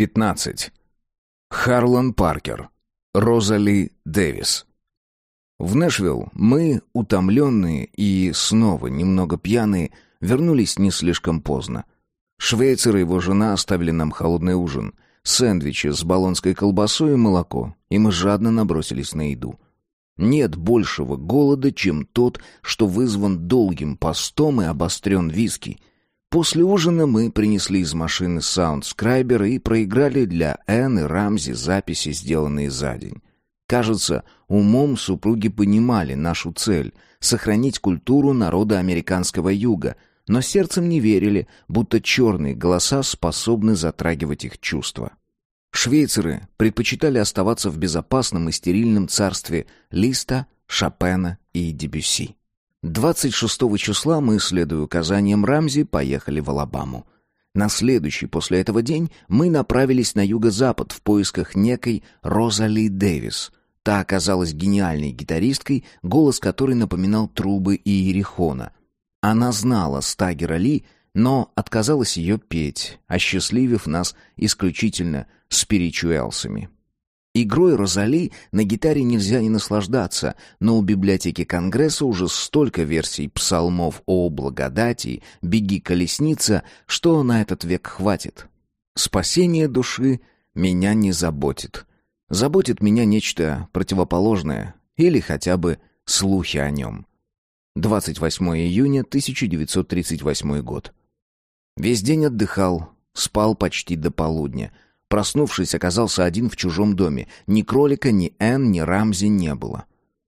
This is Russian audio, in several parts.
15. Харлан Паркер. Розали Дэвис. В Нэшвилл мы, утомленные и снова немного пьяные, вернулись не слишком поздно. Швейцар и его жена оставили нам холодный ужин, сэндвичи с болонской колбасой и молоко, и мы жадно набросились на еду. Нет большего голода, чем тот, что вызван долгим постом и обострен виски — После ужина мы принесли из машины саундскрайбер и проиграли для Энн и Рамзи записи, сделанные за день. Кажется, умом супруги понимали нашу цель — сохранить культуру народа американского юга, но сердцем не верили, будто черные голоса способны затрагивать их чувства. Швейцары предпочитали оставаться в безопасном и стерильном царстве Листа, Шопена и Дебюсси. 26 числа мы, следуя указаниям Рамзи, поехали в Алабаму. На следующий после этого день мы направились на юго-запад в поисках некой Розали Дэвис. Та оказалась гениальной гитаристкой, голос которой напоминал трубы Иерихона. Она знала Стагера Ли, но отказалась ее петь, осчастливив нас исключительно спиричуэлсами. Игрой Розали на гитаре нельзя не наслаждаться, но у библиотеки Конгресса уже столько версий псалмов о благодати, «Беги, колесница», что на этот век хватит. Спасение души меня не заботит. Заботит меня нечто противоположное или хотя бы слухи о нем. 28 июня 1938 год. Весь день отдыхал, спал почти до полудня — Проснувшись, оказался один в чужом доме. Ни кролика, ни Энн, ни Рамзи не было.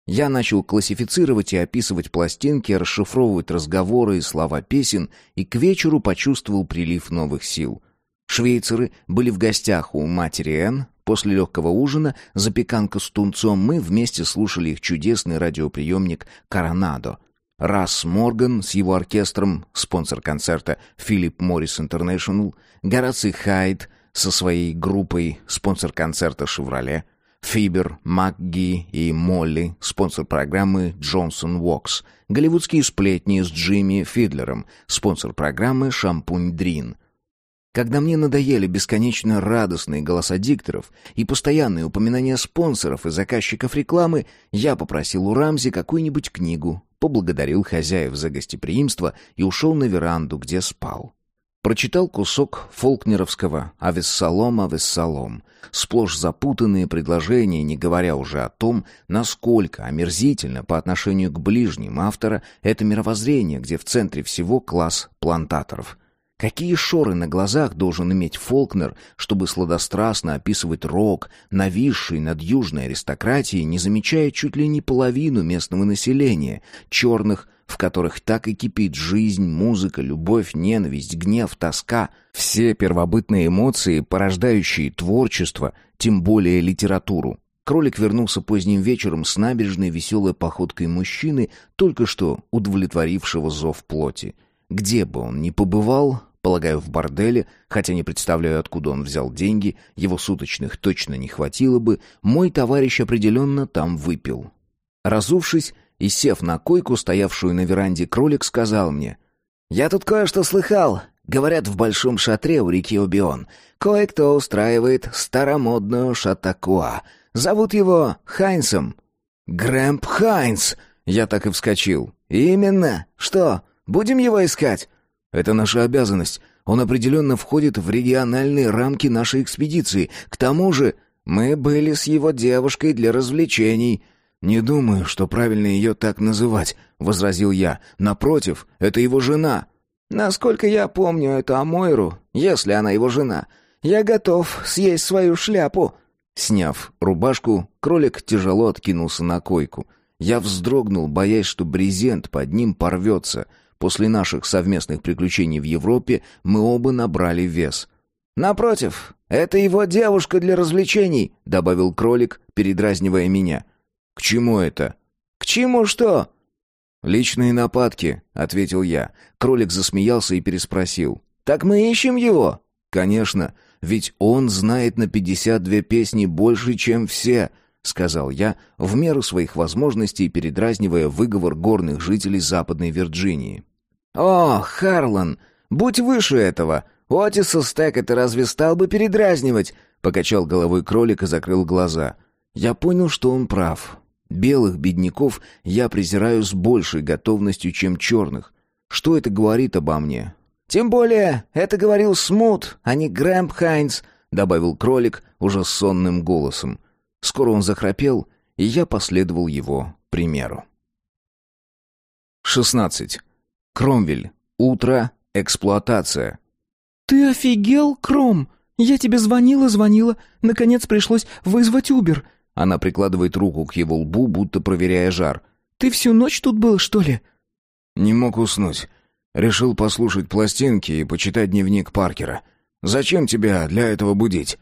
Я начал классифицировать и описывать пластинки, расшифровывать разговоры и слова песен, и к вечеру почувствовал прилив новых сил. Швейцары были в гостях у матери Энн. После легкого ужина, запеканка с тунцом, мы вместе слушали их чудесный радиоприемник «Коронадо». Расс Морган с его оркестром, спонсор концерта Филипп Моррис Интернешнл, Гораций Хайд — со своей группой, спонсор концерта «Шевроле», Фибер, МакГи и Молли, спонсор программы «Джонсон Уокс», голливудские сплетни с Джимми Фидлером, спонсор программы «Шампунь Дрин». Когда мне надоели бесконечно радостные голоса дикторов и постоянные упоминания спонсоров и заказчиков рекламы, я попросил у Рамзи какую-нибудь книгу, поблагодарил хозяев за гостеприимство и ушел на веранду, где спал. Прочитал кусок фолкнеровского «Авессалом, Авессалом», сплошь запутанные предложения, не говоря уже о том, насколько омерзительно по отношению к ближним автора это мировоззрение, где в центре всего класс плантаторов. Какие шоры на глазах должен иметь Фолкнер, чтобы сладострастно описывать рок, нависший над южной аристократией, не замечая чуть ли не половину местного населения, черных, в которых так и кипит жизнь, музыка, любовь, ненависть, гнев, тоска, все первобытные эмоции, порождающие творчество, тем более литературу. Кролик вернулся поздним вечером с набережной веселой походкой мужчины, только что удовлетворившего зов плоти. Где бы он ни побывал, полагаю, в борделе, хотя не представляю, откуда он взял деньги, его суточных точно не хватило бы, мой товарищ определенно там выпил. Разувшись, и, сев на койку, стоявшую на веранде, кролик сказал мне. «Я тут кое-что слыхал. Говорят, в большом шатре у реки Обион кое-кто устраивает старомодную шатакуа. Зовут его Хайнсом». «Грэмп Хайнс!» Я так и вскочил. «Именно. Что, будем его искать?» «Это наша обязанность. Он определенно входит в региональные рамки нашей экспедиции. К тому же мы были с его девушкой для развлечений». «Не думаю, что правильно ее так называть», — возразил я. «Напротив, это его жена». «Насколько я помню эту Амойру, если она его жена, я готов съесть свою шляпу». Сняв рубашку, кролик тяжело откинулся на койку. Я вздрогнул, боясь, что брезент под ним порвется. После наших совместных приключений в Европе мы оба набрали вес. «Напротив, это его девушка для развлечений», — добавил кролик, передразнивая меня. «К чему это?» «К чему что?» «Личные нападки», — ответил я. Кролик засмеялся и переспросил. «Так мы ищем его?» «Конечно, ведь он знает на пятьдесят две песни больше, чем все», — сказал я, в меру своих возможностей передразнивая выговор горных жителей Западной Вирджинии. «О, Харлан, будь выше этого!» — Отиса Стека ты разве стал бы передразнивать?» Покачал головой кролик и закрыл глаза. Я понял, что он прав. Белых бедняков я презираю с большей готовностью, чем черных. Что это говорит обо мне? «Тем более, это говорил Смут, а не Грэмп Хайнс», — добавил кролик уже сонным голосом. Скоро он захрапел, и я последовал его примеру. 16. Кромвель. Утро. Эксплуатация. «Ты офигел, Кром? Я тебе звонила-звонила. Наконец пришлось вызвать Убер». Она прикладывает руку к его лбу, будто проверяя жар. «Ты всю ночь тут был, что ли?» «Не мог уснуть. Решил послушать пластинки и почитать дневник Паркера. Зачем тебя для этого будить?»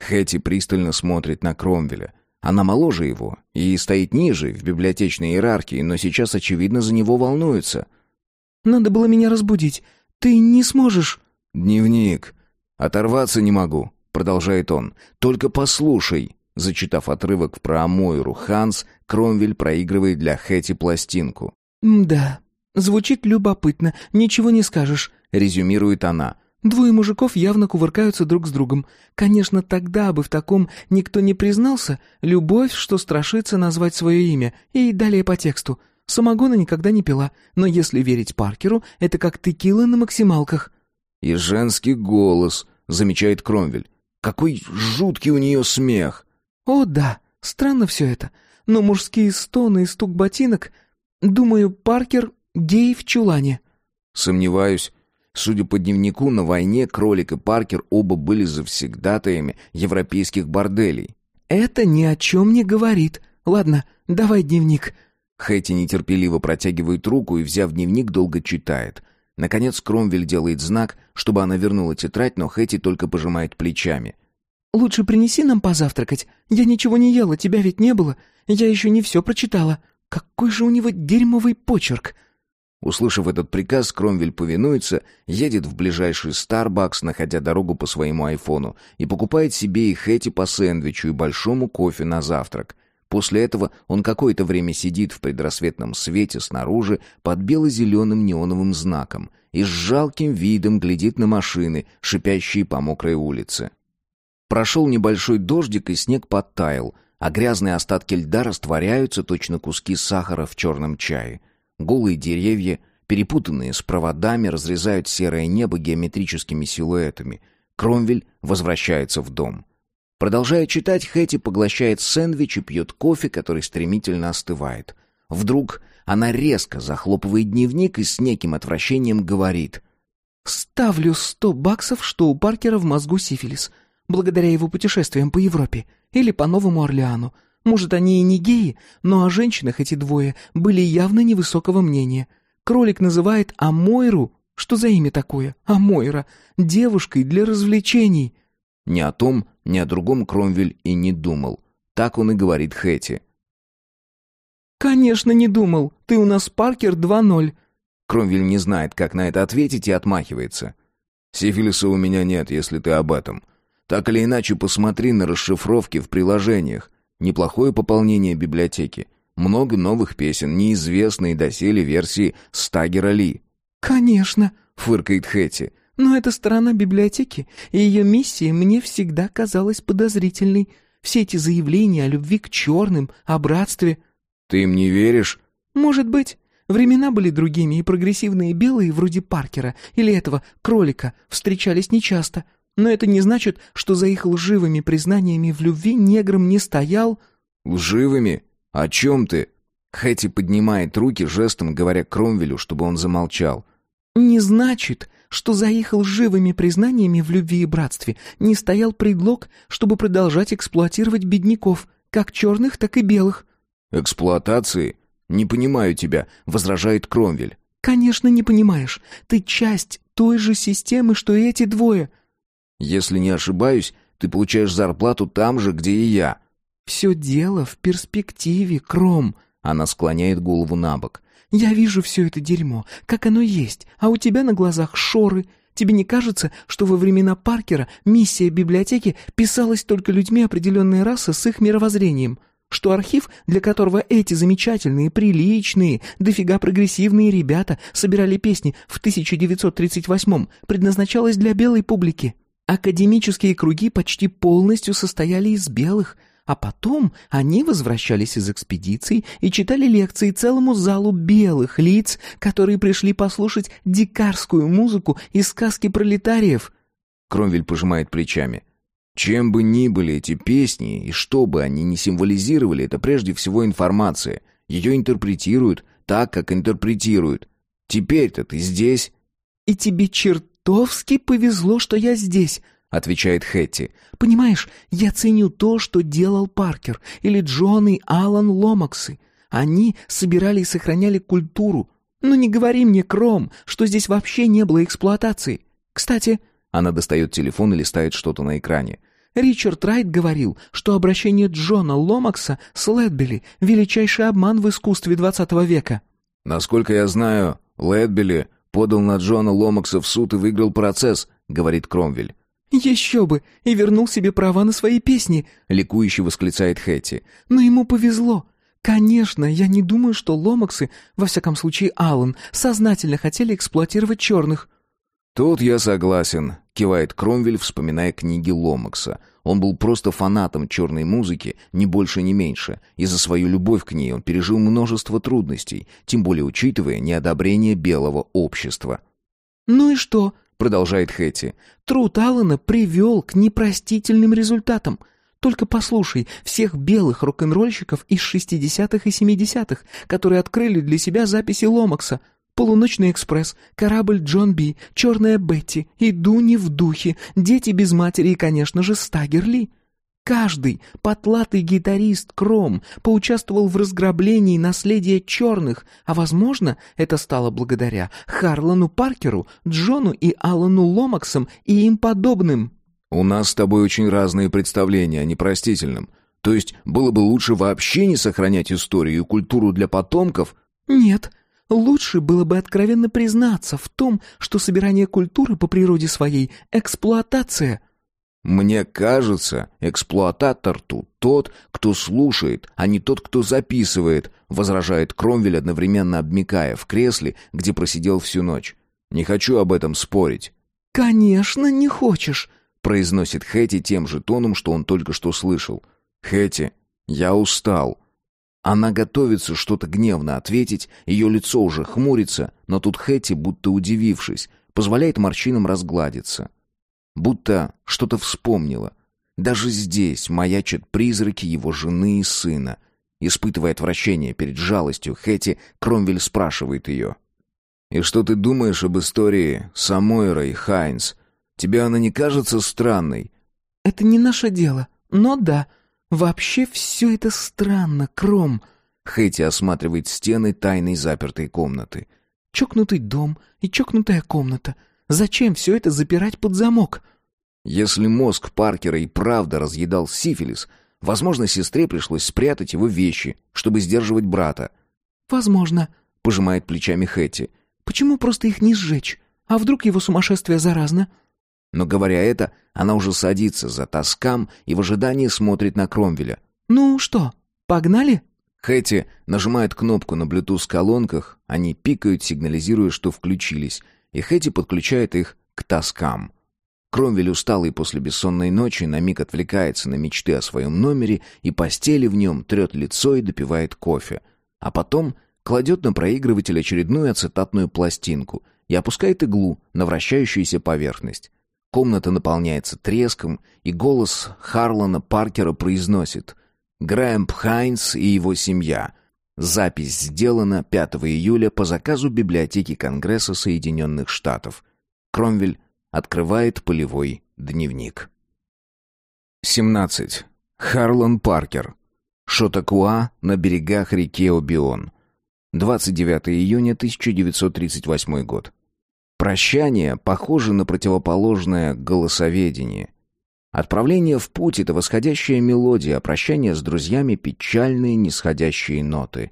Хэти пристально смотрит на Кромвеля. Она моложе его и стоит ниже в библиотечной иерархии, но сейчас, очевидно, за него волнуется. «Надо было меня разбудить. Ты не сможешь...» «Дневник. Оторваться не могу», — продолжает он. «Только послушай». Зачитав отрывок про Амойру Ханс, Кромвель проигрывает для Хэти пластинку. «Да, звучит любопытно, ничего не скажешь», — резюмирует она. Двое мужиков явно кувыркаются друг с другом. Конечно, тогда бы в таком никто не признался. Любовь, что страшится назвать свое имя. И далее по тексту. Самогона никогда не пила, но если верить Паркеру, это как текила на максималках. «И женский голос», — замечает Кромвель. «Какой жуткий у нее смех!» «О, да, странно все это. Но мужские стоны и стук ботинок... Думаю, Паркер — гей в чулане». «Сомневаюсь. Судя по дневнику, на войне Кролик и Паркер оба были завсегдатаями европейских борделей. «Это ни о чем не говорит. Ладно, давай дневник». Хэти нетерпеливо протягивает руку и, взяв дневник, долго читает. Наконец Кромвель делает знак, чтобы она вернула тетрадь, но Хэти только пожимает плечами. «Лучше принеси нам позавтракать. Я ничего не ела, тебя ведь не было. Я еще не все прочитала. Какой же у него дерьмовый почерк!» Услышав этот приказ, Кромвель повинуется, едет в ближайший Starbucks, находя дорогу по своему айфону, и покупает себе и Хэти по сэндвичу и большому кофе на завтрак. После этого он какое-то время сидит в предрассветном свете снаружи под бело-зеленым неоновым знаком и с жалким видом глядит на машины, шипящие по мокрой улице. Прошел небольшой дождик, и снег подтаял, а грязные остатки льда растворяются, точно куски сахара в черном чае. Голые деревья, перепутанные с проводами, разрезают серое небо геометрическими силуэтами. Кромвель возвращается в дом. Продолжая читать, Хэти поглощает сэндвич и пьет кофе, который стремительно остывает. Вдруг она резко захлопывает дневник и с неким отвращением говорит. «Ставлю сто баксов, что у Паркера в мозгу сифилис, благодаря его путешествиям по Европе или по Новому Орлеану. Может, они и не геи, но о женщинах эти двое были явно невысокого мнения. Кролик называет Амойру, что за имя такое, Амойра, девушкой для развлечений. Ни о том, ни о другом Кромвель и не думал. Так он и говорит Хэти. «Конечно, не думал. Ты у нас Паркер 2.0». Кромвель не знает, как на это ответить, и отмахивается. «Сифилиса у меня нет, если ты об этом. Так или иначе, посмотри на расшифровки в приложениях. Неплохое пополнение библиотеки. Много новых песен, неизвестные доселе версии Стагера Ли. «Конечно», — фыркает Хэти. «Но эта сторона библиотеки и ее миссия мне всегда казалась подозрительной. Все эти заявления о любви к черным, о братстве...» «Ты им не веришь?» «Может быть. Времена были другими, и прогрессивные белые, вроде Паркера или этого кролика, встречались нечасто. Но это не значит, что за их лживыми признаниями в любви негром не стоял... «Лживыми? О чем ты?» Хэти поднимает руки жестом, говоря Кромвелю, чтобы он замолчал. «Не значит, что за их лживыми признаниями в любви и братстве не стоял предлог, чтобы продолжать эксплуатировать бедняков, как черных, так и белых». «Эксплуатации? Не понимаю тебя», — возражает Кромвель. «Конечно, не понимаешь. Ты часть той же системы, что и эти двое». Если не ошибаюсь, ты получаешь зарплату там же, где и я». «Все дело в перспективе, Кром», — она склоняет голову на бок. «Я вижу все это дерьмо, как оно есть, а у тебя на глазах шоры. Тебе не кажется, что во времена Паркера миссия библиотеки писалась только людьми определенной расы с их мировоззрением? что архив, для которого эти замечательные, приличные, дофига прогрессивные ребята собирали песни в 1938-м, предназначалось для белой публики. Академические круги почти полностью состояли из белых, а потом они возвращались из экспедиций и читали лекции целому залу белых лиц, которые пришли послушать дикарскую музыку из сказки пролетариев. Кромвель пожимает плечами. Чем бы ни были эти песни, и что бы они ни символизировали, это прежде всего информация. Ее интерпретируют так, как интерпретируют. Теперь-то ты здесь. И тебе чертовски повезло, что я здесь, — отвечает Хэтти. «Понимаешь, я ценю то, что делал Паркер или Джон и Алан Ломаксы. Они собирали и сохраняли культуру. Но не говори мне, Кром, что здесь вообще не было эксплуатации. Кстати...» Она достает телефон и листает что-то на экране. Ричард Райт говорил, что обращение Джона Ломакса с Лэдбелли — величайший обман в искусстве XX века. «Насколько я знаю, Лэдбелли подал на Джона Ломакса в суд и выиграл процесс», — говорит Кромвель. «Еще бы! И вернул себе права на свои песни!» — ликующе восклицает Хэти. «Но ему повезло. Конечно, я не думаю, что Ломаксы, во всяком случае Аллан, сознательно хотели эксплуатировать черных». «Тут я согласен», — кивает Кромвель, вспоминая книги Ломакса. Он был просто фанатом черной музыки, ни больше, ни меньше, и за свою любовь к ней он пережил множество трудностей, тем более учитывая неодобрение белого общества. «Ну и что?» — продолжает Хэти. «Труд Аллана привел к непростительным результатам. Только послушай всех белых рок-н-ролльщиков из 60-х и 70-х, которые открыли для себя записи Ломакса — Полуночный экспресс, корабль Джон Би, черная Бетти, иду не в духе, дети без матери и, конечно же, Стагерли. Каждый потлатый гитарист Кром поучаствовал в разграблении наследия черных, а, возможно, это стало благодаря Харлану Паркеру, Джону и Алану Ломаксам и им подобным. «У нас с тобой очень разные представления о непростительном. То есть было бы лучше вообще не сохранять историю и культуру для потомков?» «Нет», Лучше было бы откровенно признаться в том, что собирание культуры по природе своей — эксплуатация. Мне кажется, эксплуататор тут тот, кто слушает, а не тот, кто записывает, возражает Кромвель, одновременно обмикая в кресле, где просидел всю ночь. Не хочу об этом спорить. Конечно, не хочешь, произносит Хэти тем же тоном, что он только что слышал. Хэти, я устал. Она готовится что-то гневно ответить, ее лицо уже хмурится, но тут Хэти, будто удивившись, позволяет морщинам разгладиться. Будто что-то вспомнила. Даже здесь маячат призраки его жены и сына. Испытывая отвращение перед жалостью, Хэти Кромвель спрашивает ее. «И что ты думаешь об истории Самойра и Хайнс? Тебе она не кажется странной?» «Это не наше дело, но да, «Вообще все это странно, Кром!» Хэти осматривает стены тайной запертой комнаты. «Чокнутый дом и чокнутая комната. Зачем все это запирать под замок?» Если мозг Паркера и правда разъедал сифилис, возможно, сестре пришлось спрятать его вещи, чтобы сдерживать брата. «Возможно», — пожимает плечами Хэти. «Почему просто их не сжечь? А вдруг его сумасшествие заразно?» Но говоря это, она уже садится за тоскам и в ожидании смотрит на Кромвеля. «Ну что, погнали?» Хэти нажимает кнопку на Bluetooth-колонках, они пикают, сигнализируя, что включились, и Хэти подключает их к тоскам. Кромвель, усталый после бессонной ночи, на миг отвлекается на мечты о своем номере и постели в нем, трет лицо и допивает кофе. А потом кладет на проигрыватель очередную ацетатную пластинку и опускает иглу на вращающуюся поверхность. Комната наполняется треском, и голос Харлана Паркера произносит «Грэм Хайнс и его семья». Запись сделана 5 июля по заказу библиотеки Конгресса Соединенных Штатов. Кромвель открывает полевой дневник. 17. Харлан Паркер. Шотакуа на берегах реки Обион. 29 июня 1938 год. Прощание похоже на противоположное голосоведение. Отправление в путь — это восходящая мелодия, а прощание с друзьями — печальные нисходящие ноты.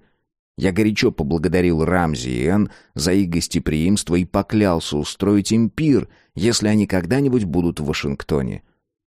Я горячо поблагодарил Рамзи и Энн за их гостеприимство и поклялся устроить им пир, если они когда-нибудь будут в Вашингтоне.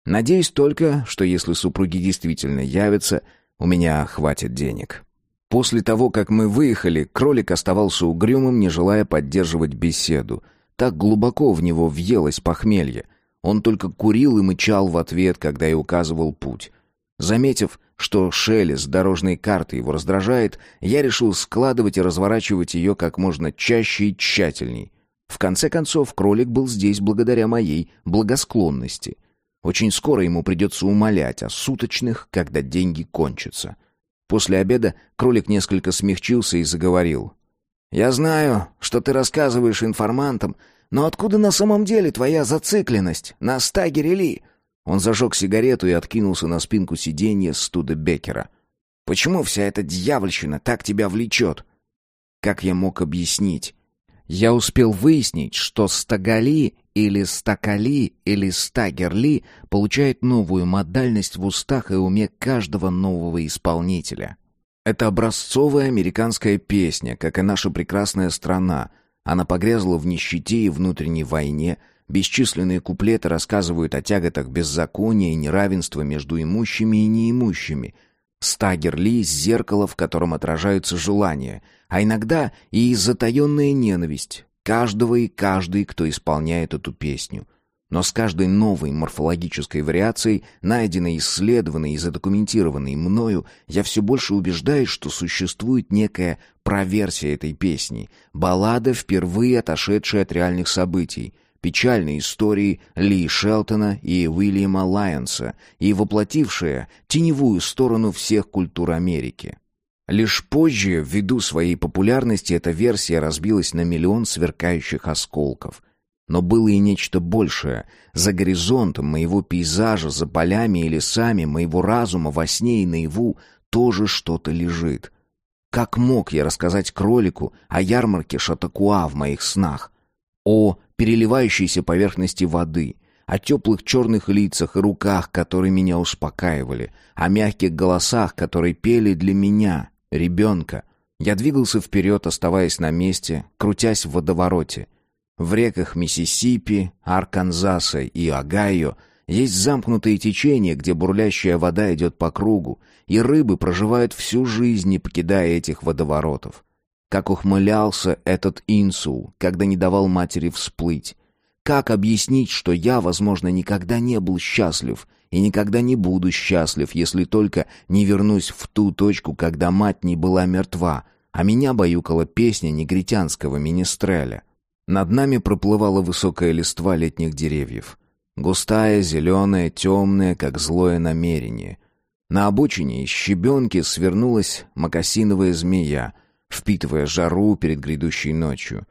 Надеюсь только, что если супруги действительно явятся, у меня хватит денег. После того, как мы выехали, кролик оставался угрюмым, не желая поддерживать беседу. Так глубоко в него въелось похмелье. Он только курил и мычал в ответ, когда я указывал путь. Заметив, что шелест дорожной карты его раздражает, я решил складывать и разворачивать ее как можно чаще и тщательней. В конце концов, кролик был здесь благодаря моей благосклонности. Очень скоро ему придется умолять о суточных, когда деньги кончатся. После обеда кролик несколько смягчился и заговорил. «Я знаю, что ты рассказываешь информантам, но откуда на самом деле твоя зацикленность на стагере Ли?» Он зажег сигарету и откинулся на спинку сиденья Студа Беккера. «Почему вся эта дьявольщина так тебя влечет?» Как я мог объяснить? Я успел выяснить, что Стагали или Стакали или Стагерли получает новую модальность в устах и уме каждого нового исполнителя. Это образцовая американская песня, как и наша прекрасная страна. Она погрязла в нищете и внутренней войне — Бесчисленные куплеты рассказывают о тяготах беззакония и неравенства между имущими и неимущими. Стагер Ли — зеркало, в котором отражаются желания, а иногда и затаенная ненависть каждого и каждой, кто исполняет эту песню. Но с каждой новой морфологической вариацией, найденной, исследованной и задокументированной мною, я все больше убеждаюсь, что существует некая проверсия этой песни, баллада, впервые отошедшая от реальных событий — печальной истории Ли Шелтона и Уильяма Лайонса и воплотившая теневую сторону всех культур Америки. Лишь позже, ввиду своей популярности, эта версия разбилась на миллион сверкающих осколков. Но было и нечто большее. За горизонтом моего пейзажа, за полями и лесами, моего разума во сне и наяву тоже что-то лежит. Как мог я рассказать кролику о ярмарке Шатакуа в моих снах? О переливающейся поверхности воды, о теплых черных лицах и руках, которые меня успокаивали, о мягких голосах, которые пели для меня, ребенка. Я двигался вперед, оставаясь на месте, крутясь в водовороте. В реках Миссисипи, Арканзаса и Огайо есть замкнутые течения, где бурлящая вода идет по кругу, и рыбы проживают всю жизнь, не покидая этих водоворотов. Как ухмылялся этот инсул, когда не давал матери всплыть. Как объяснить, что я, возможно, никогда не был счастлив и никогда не буду счастлив, если только не вернусь в ту точку, когда мать не была мертва, а меня баюкала песня негритянского министреля. Над нами проплывала высокая листва летних деревьев. Густая, зеленая, темная, как злое намерение. На обочине из щебенки свернулась мокасиновая змея — впитывая жару перед грядущей ночью.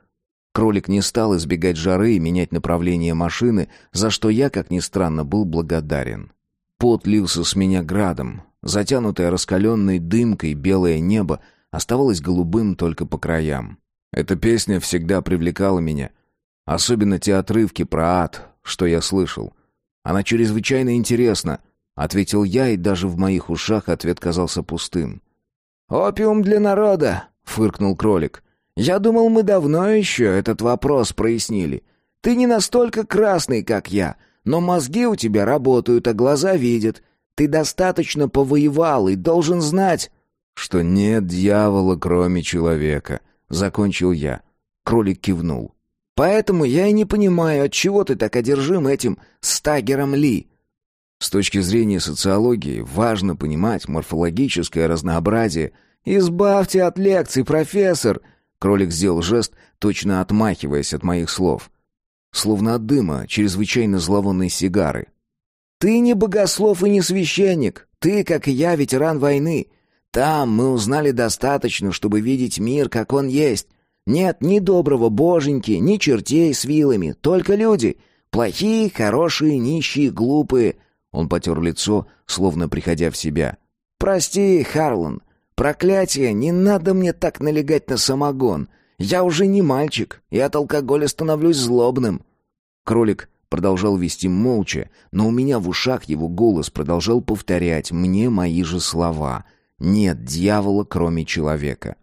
Кролик не стал избегать жары и менять направление машины, за что я, как ни странно, был благодарен. Пот лился с меня градом. Затянутое раскаленной дымкой белое небо оставалось голубым только по краям. Эта песня всегда привлекала меня. Особенно те отрывки про ад, что я слышал. Она чрезвычайно интересна, — ответил я, и даже в моих ушах ответ казался пустым. «Опиум для народа», — фыркнул кролик. «Я думал, мы давно еще этот вопрос прояснили. Ты не настолько красный, как я, но мозги у тебя работают, а глаза видят. Ты достаточно повоевал и должен знать...» «Что нет дьявола, кроме человека», — закончил я. Кролик кивнул. «Поэтому я и не понимаю, отчего ты так одержим этим стагером Ли». С точки зрения социологии важно понимать морфологическое разнообразие «Избавьте от лекций, профессор!» Кролик сделал жест, точно отмахиваясь от моих слов. Словно от дыма чрезвычайно зловонной сигары. «Ты не богослов и не священник. Ты, как и я, ветеран войны. Там мы узнали достаточно, чтобы видеть мир, как он есть. Нет ни доброго боженьки, ни чертей с вилами, только люди. Плохие, хорошие, нищие, глупые». Он потер лицо, словно приходя в себя. «Прости, Харлан, Проклятие, не надо мне так налегать на самогон. Я уже не мальчик, и от алкоголя становлюсь злобным. Кролик продолжал вести молча, но у меня в ушах его голос продолжал повторять мне мои же слова. Нет дьявола, кроме человека.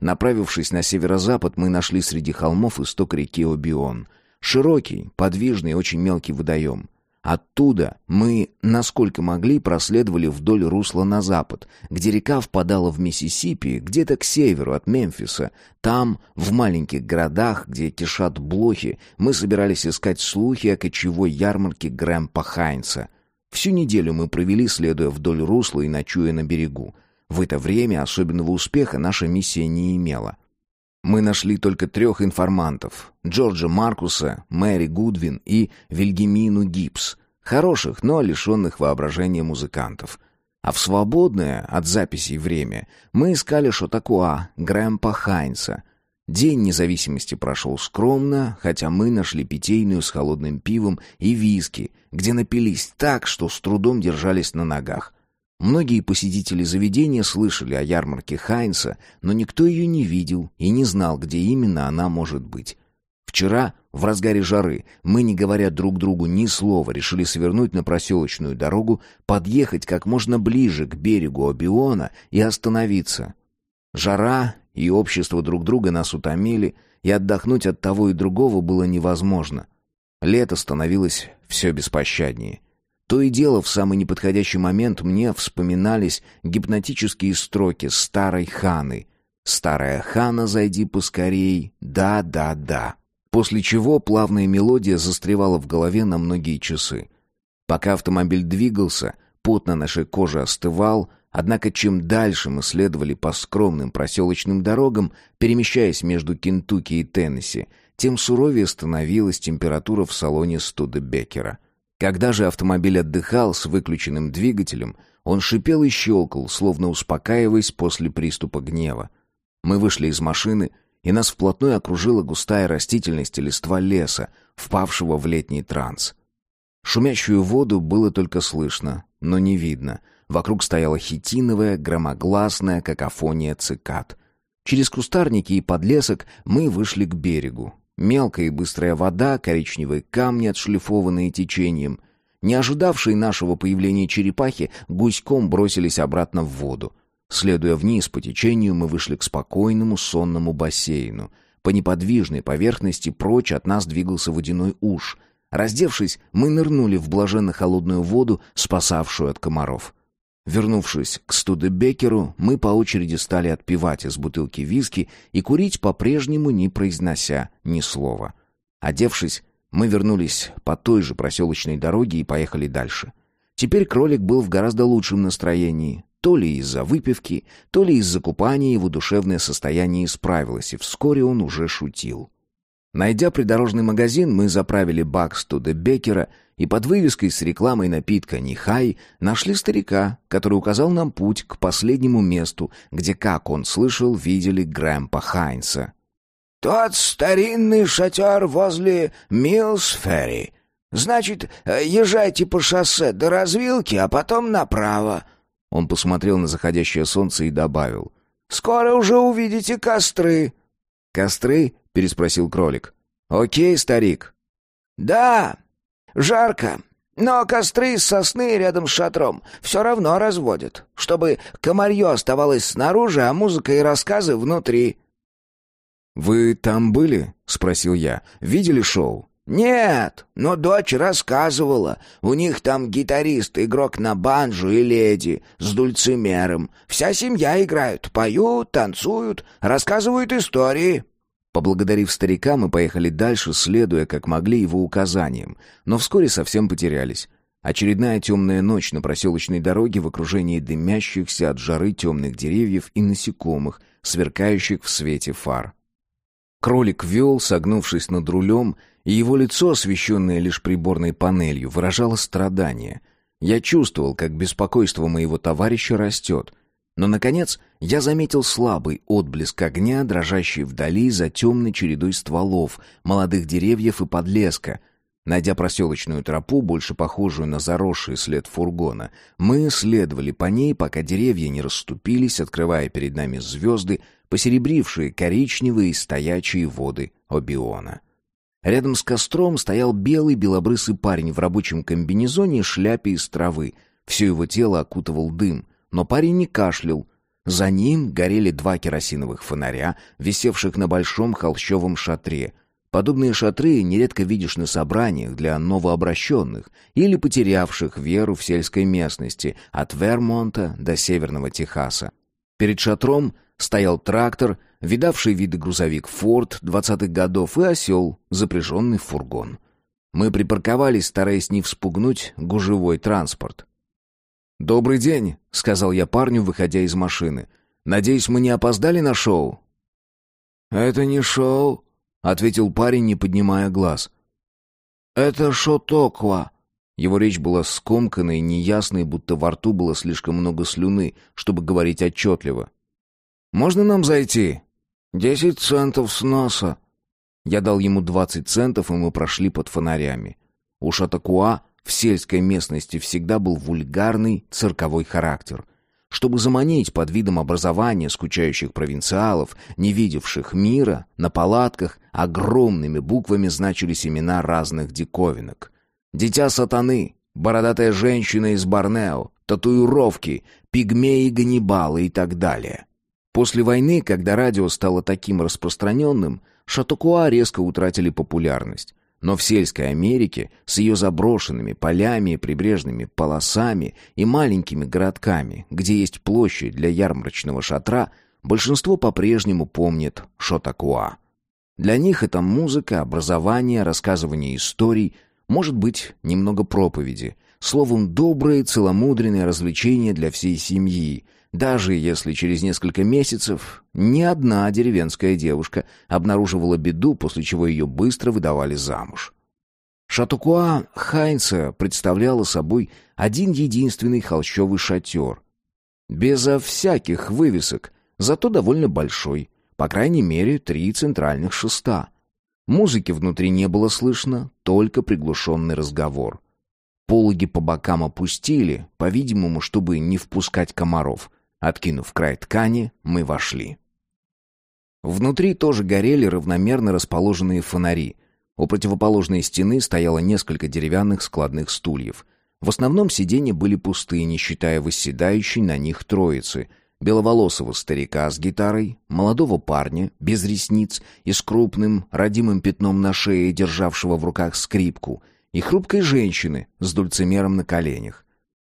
Направившись на северо-запад, мы нашли среди холмов исток реки Обион. Широкий, подвижный, очень мелкий водоем. Оттуда мы, насколько могли, проследовали вдоль русла на запад, где река впадала в Миссисипи, где-то к северу от Мемфиса. Там, в маленьких городах, где кишат блохи, мы собирались искать слухи о кочевой ярмарке Грэмпа Хайнца. Всю неделю мы провели, следуя вдоль русла и ночуя на берегу. В это время особенного успеха наша миссия не имела. Мы нашли только трех информантов — Джорджа Маркуса, Мэри Гудвин и Вильгемину Гибс. Хороших, но лишенных воображения музыкантов. А в свободное от записей время мы искали Шотакуа, Грэмпа Хайнса. День независимости прошел скромно, хотя мы нашли питейную с холодным пивом и виски, где напились так, что с трудом держались на ногах. Многие посетители заведения слышали о ярмарке Хайнса, но никто ее не видел и не знал, где именно она может быть. Вчера, в разгаре жары, мы, не говоря друг другу ни слова, решили свернуть на проселочную дорогу, подъехать как можно ближе к берегу Обиона и остановиться. Жара и общество друг друга нас утомили, и отдохнуть от того и другого было невозможно. Лето становилось все беспощаднее. То и дело, в самый неподходящий момент мне вспоминались гипнотические строки старой ханы. «Старая хана, зайди поскорей, да-да-да». После чего плавная мелодия застревала в голове на многие часы. Пока автомобиль двигался, пот на нашей коже остывал, однако чем дальше мы следовали по скромным проселочным дорогам, перемещаясь между Кентукки и Теннесси, тем суровее становилась температура в салоне Студебекера — когда же автомобиль отдыхал с выключенным двигателем, он шипел и щелкал, словно успокаиваясь после приступа гнева. Мы вышли из машины, и нас вплотную окружила густая растительность и листва леса, впавшего в летний транс. Шумящую воду было только слышно, но не видно. Вокруг стояла хитиновая, громогласная какофония цикад. Через кустарники и подлесок мы вышли к берегу. Мелкая и быстрая вода, коричневые камни, отшлифованные течением. Не ожидавшие нашего появления черепахи гуськом бросились обратно в воду. Следуя вниз по течению, мы вышли к спокойному сонному бассейну. По неподвижной поверхности прочь от нас двигался водяной уж. Раздевшись, мы нырнули в блаженно холодную воду, спасавшую от комаров. Вернувшись к Студебекеру, мы по очереди стали отпивать из бутылки виски и курить по-прежнему, не произнося ни слова. Одевшись, мы вернулись по той же проселочной дороге и поехали дальше. Теперь кролик был в гораздо лучшем настроении. То ли из-за выпивки, то ли из-за купания его душевное состояние исправилось, и вскоре он уже шутил. Найдя придорожный магазин, мы заправили бак Студебекера и под вывеской с рекламой напитка «Нихай» нашли старика, который указал нам путь к последнему месту, где, как он слышал, видели Грэмпа Хайнса. «Тот старинный шатер возле Милсферри. Значит, езжайте по шоссе до развилки, а потом направо». Он посмотрел на заходящее солнце и добавил. «Скоро уже увидите костры». «Костры?» — переспросил кролик. «Окей, старик». «Да, Жарко, но костры из сосны рядом с шатром все равно разводят, чтобы комарье оставалось снаружи, а музыка и рассказы внутри». «Вы там были?» — спросил я. «Видели шоу?» «Нет, но дочь рассказывала. У них там гитарист, игрок на банджо и леди с дульцимером. Вся семья играют, поют, танцуют, рассказывают истории». Поблагодарив старика, мы поехали дальше, следуя, как могли, его указаниям, но вскоре совсем потерялись. Очередная темная ночь на проселочной дороге в окружении дымящихся от жары темных деревьев и насекомых, сверкающих в свете фар. Кролик вел, согнувшись над рулем, и его лицо, освещенное лишь приборной панелью, выражало страдание. Я чувствовал, как беспокойство моего товарища растет — но, наконец, я заметил слабый отблеск огня, дрожащий вдали за темной чередой стволов, молодых деревьев и подлеска. Найдя проселочную тропу, больше похожую на заросший след фургона, мы следовали по ней, пока деревья не расступились, открывая перед нами звезды, посеребрившие коричневые стоячие воды Обиона. Рядом с костром стоял белый белобрысый парень в рабочем комбинезоне и шляпе из травы. Все его тело окутывал дым — но парень не кашлял. За ним горели два керосиновых фонаря, висевших на большом холщовом шатре. Подобные шатры нередко видишь на собраниях для новообращенных или потерявших веру в сельской местности от Вермонта до Северного Техаса. Перед шатром стоял трактор, видавший виды грузовик «Форд» 20-х годов и осел, запряженный в фургон. Мы припарковались, стараясь не вспугнуть гужевой транспорт. «Добрый день», — сказал я парню, выходя из машины. «Надеюсь, мы не опоздали на шоу?» «Это не шоу», — ответил парень, не поднимая глаз. «Это шотоква». Его речь была скомканной, неясной, будто во рту было слишком много слюны, чтобы говорить отчетливо. «Можно нам зайти?» «Десять центов с носа». Я дал ему двадцать центов, и мы прошли под фонарями. У Шатакуа в сельской местности всегда был вульгарный цирковой характер. Чтобы заманить под видом образования скучающих провинциалов, не видевших мира, на палатках огромными буквами значились имена разных диковинок. «Дитя сатаны», «Бородатая женщина из Борнео», «Татуировки», «Пигмеи-ганнибалы» и так далее. После войны, когда радио стало таким распространенным, Шатукуа резко утратили популярность. Но в сельской Америке с ее заброшенными полями и прибрежными полосами и маленькими городками, где есть площадь для ярмарочного шатра, большинство по-прежнему помнит Шотакуа. Для них это музыка, образование, рассказывание историй, может быть, немного проповеди. Словом, доброе, целомудренное развлечение для всей семьи, даже если через несколько месяцев ни одна деревенская девушка обнаруживала беду, после чего ее быстро выдавали замуж. Шатукуа Хайнца представляла собой один единственный холщовый шатер. Безо всяких вывесок, зато довольно большой, по крайней мере, три центральных шеста. Музыки внутри не было слышно, только приглушенный разговор. Пологи по бокам опустили, по-видимому, чтобы не впускать комаров. Откинув край ткани, мы вошли. Внутри тоже горели равномерно расположенные фонари. У противоположной стены стояло несколько деревянных складных стульев. В основном сиденья были пустые, не считая восседающей на них троицы — беловолосого старика с гитарой, молодого парня без ресниц и с крупным родимым пятном на шее, державшего в руках скрипку, и хрупкой женщины с дульцимером на коленях.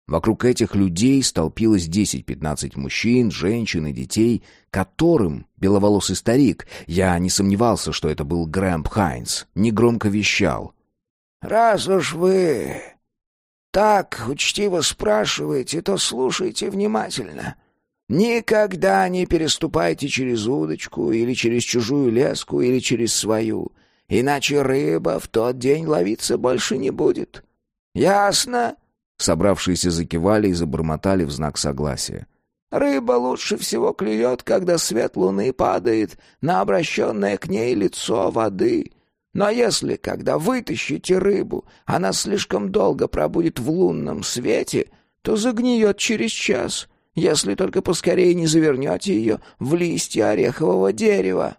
Вокруг этих людей столпилось 10-15 мужчин, женщин и детей, которым беловолосый старик, я не сомневался, что это был Грэмп Хайнс, негромко вещал. «Раз уж вы так учтиво спрашиваете, то слушайте внимательно. Никогда не переступайте через удочку или через чужую леску или через свою, иначе рыба в тот день ловиться больше не будет. Ясно?» Собравшиеся закивали и забормотали в знак согласия. «Рыба лучше всего клюет, когда свет луны падает на обращенное к ней лицо воды. Но если, когда вытащите рыбу, она слишком долго пробудет в лунном свете, то загниет через час, если только поскорее не завернете ее в листья орехового дерева».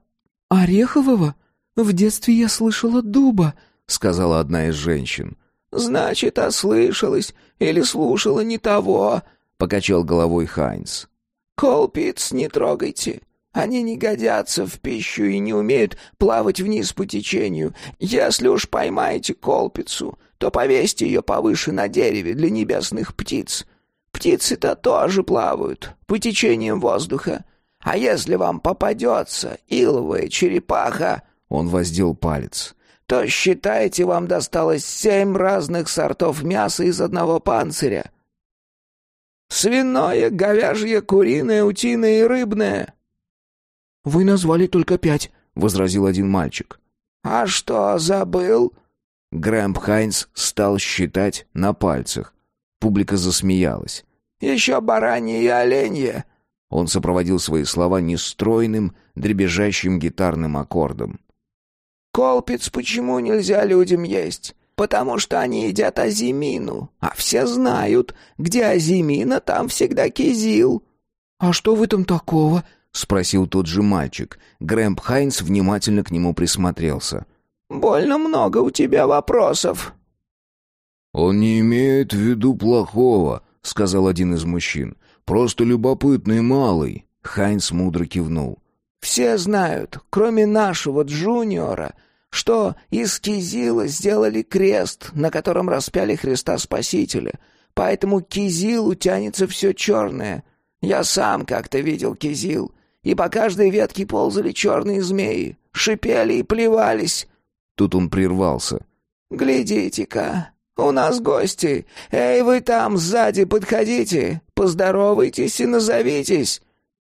«Орехового? В детстве я слышала дуба», — сказала одна из женщин. «Значит, ослышалась или слушала не того», — покачал головой Хайнс. «Колпиц не трогайте. Они не годятся в пищу и не умеют плавать вниз по течению. Если уж поймаете колпицу, то повесьте ее повыше на дереве для небесных птиц. Птицы-то тоже плавают по течениям воздуха. А если вам попадется иловая черепаха...» Он воздел палец то, считайте, вам досталось семь разных сортов мяса из одного панциря. Свиное, говяжье, куриное, утиное и рыбное. — Вы назвали только пять, — возразил один мальчик. — А что, забыл? Грэмп Хайнс стал считать на пальцах. Публика засмеялась. — Еще баранье и оленье. Он сопроводил свои слова нестройным, дребезжащим гитарным аккордом. Колпиц почему нельзя людям есть? Потому что они едят азимину. А все знают, где азимина, там всегда кизил. А что в этом такого? спросил тот же мальчик. Грэмп Хайнс внимательно к нему присмотрелся. Больно много у тебя вопросов. Он не имеет в виду плохого, сказал один из мужчин. Просто любопытный малый. Хайнс мудро кивнул. Все знают, кроме нашего Джуниора, что из кизила сделали крест, на котором распяли Христа Спасителя. Поэтому к кизилу тянется все черное. Я сам как-то видел кизил, и по каждой ветке ползали черные змеи, шипели и плевались. Тут он прервался. «Глядите-ка, у нас гости. Эй, вы там сзади подходите, поздоровайтесь и назовитесь».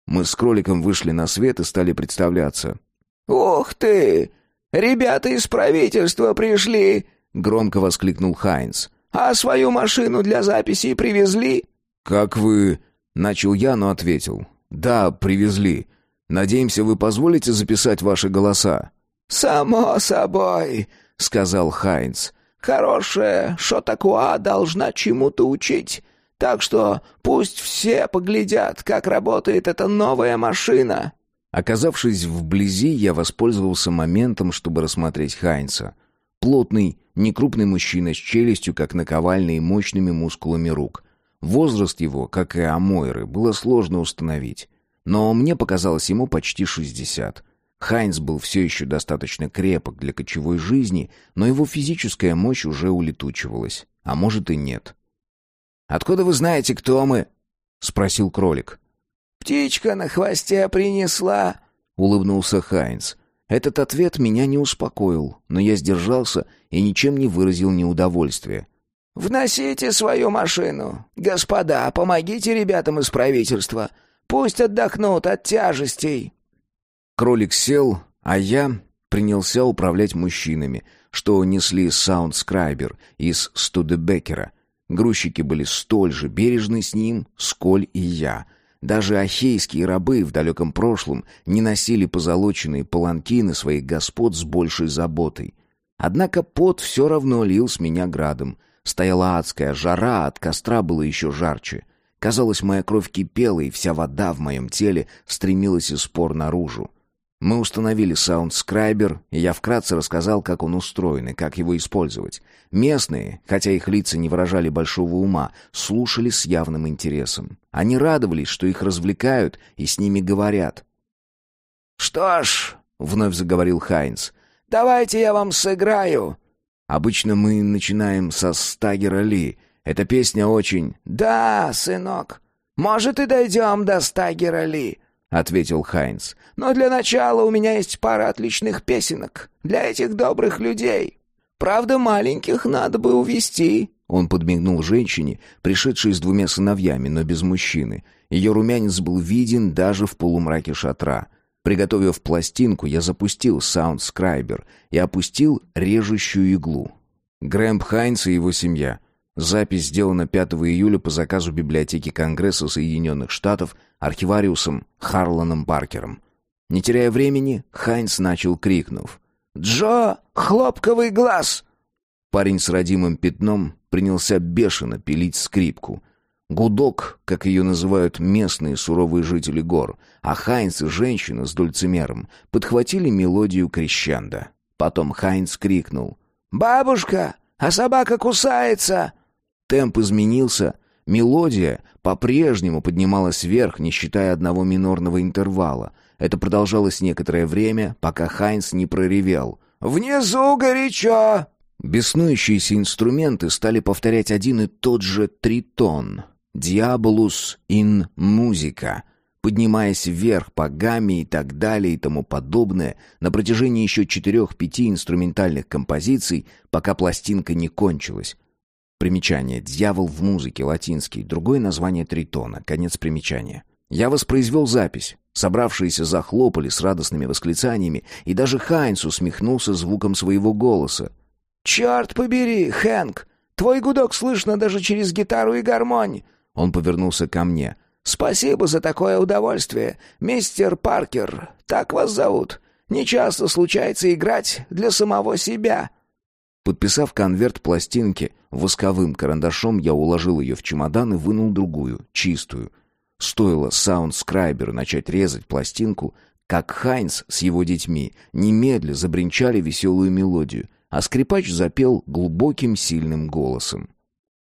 Мы с кроликом вышли на свет и стали представляться. «Ух ты! Ребята из правительства пришли!» — громко воскликнул Хайнц. «А свою машину для записи привезли?» «Как вы...» — начал я, но ответил. «Да, привезли. Надеемся, вы позволите записать ваши голоса?» «Само собой», — сказал Хайнц. «Хорошая шотакуа должна чему-то учить. Так что пусть все поглядят, как работает эта новая машина». Оказавшись вблизи, я воспользовался моментом, чтобы рассмотреть Хайнца. Плотный, некрупный мужчина с челюстью, как наковальня и мощными мускулами рук. Возраст его, как и Амойры, было сложно установить. Но мне показалось ему почти шестьдесят. Хайнц был все еще достаточно крепок для кочевой жизни, но его физическая мощь уже улетучивалась. А может и нет. «Откуда вы знаете, кто мы?» — спросил кролик. «Птичка на хвосте принесла», — улыбнулся Хайнц. Этот ответ меня не успокоил, но я сдержался и ничем не выразил неудовольствия. «Вносите свою машину. Господа, помогите ребятам из правительства. Пусть отдохнут от тяжестей». Кролик сел, а я принялся управлять мужчинами, что несли саундскрайбер из Студебекера. Грузчики были столь же бережны с ним, сколь и я — даже ахейские рабы в далеком прошлом не носили позолоченные паланкины своих господ с большей заботой. Однако пот все равно лил с меня градом. Стояла адская жара, от костра было еще жарче. Казалось, моя кровь кипела, и вся вода в моем теле стремилась из пор наружу. Мы установили саундскрайбер, и я вкратце рассказал, как он устроен и как его использовать. Местные, хотя их лица не выражали большого ума, слушали с явным интересом. Они радовались, что их развлекают и с ними говорят. «Что ж», — вновь заговорил Хайнц, — «давайте я вам сыграю». Обычно мы начинаем со Стагера Ли. Эта песня очень... «Да, сынок, может и дойдем до Стагера Ли». — ответил Хайнц. «Но для начала у меня есть пара отличных песенок для этих добрых людей. Правда, маленьких надо бы увести. Он подмигнул женщине, пришедшей с двумя сыновьями, но без мужчины. Ее румянец был виден даже в полумраке шатра. Приготовив пластинку, я запустил саундскрайбер и опустил режущую иглу. Грэмп Хайнц и его семья. Запись сделана 5 июля по заказу библиотеки Конгресса Соединенных Штатов архивариусом Харланом Паркером. Не теряя времени, Хайнс начал крикнув. «Джо, хлопковый глаз!» Парень с родимым пятном принялся бешено пилить скрипку. Гудок, как ее называют местные суровые жители гор, а Хайнс и женщина с дульцимером подхватили мелодию крещанда. Потом Хайнс крикнул. «Бабушка, а собака кусается!» Темп изменился, Мелодия по-прежнему поднималась вверх, не считая одного минорного интервала. Это продолжалось некоторое время, пока Хайнс не проревел. «Внизу горячо!» Беснующиеся инструменты стали повторять один и тот же тритон. «Diabolus in musica», поднимаясь вверх по гамме и так далее и тому подобное на протяжении еще четырех-пяти инструментальных композиций, пока пластинка не кончилась. Примечание. Дьявол в музыке, латинский. Другое название тритона. Конец примечания. Я воспроизвел запись. Собравшиеся захлопали с радостными восклицаниями, и даже Хайнс усмехнулся звуком своего голоса. «Черт побери, Хэнк! Твой гудок слышно даже через гитару и гармонь!» Он повернулся ко мне. «Спасибо за такое удовольствие, мистер Паркер. Так вас зовут. Не часто случается играть для самого себя». Подписав конверт пластинки восковым карандашом, я уложил ее в чемодан и вынул другую, чистую. Стоило саундскрайберу начать резать пластинку, как Хайнс с его детьми немедля забринчали веселую мелодию, а скрипач запел глубоким сильным голосом.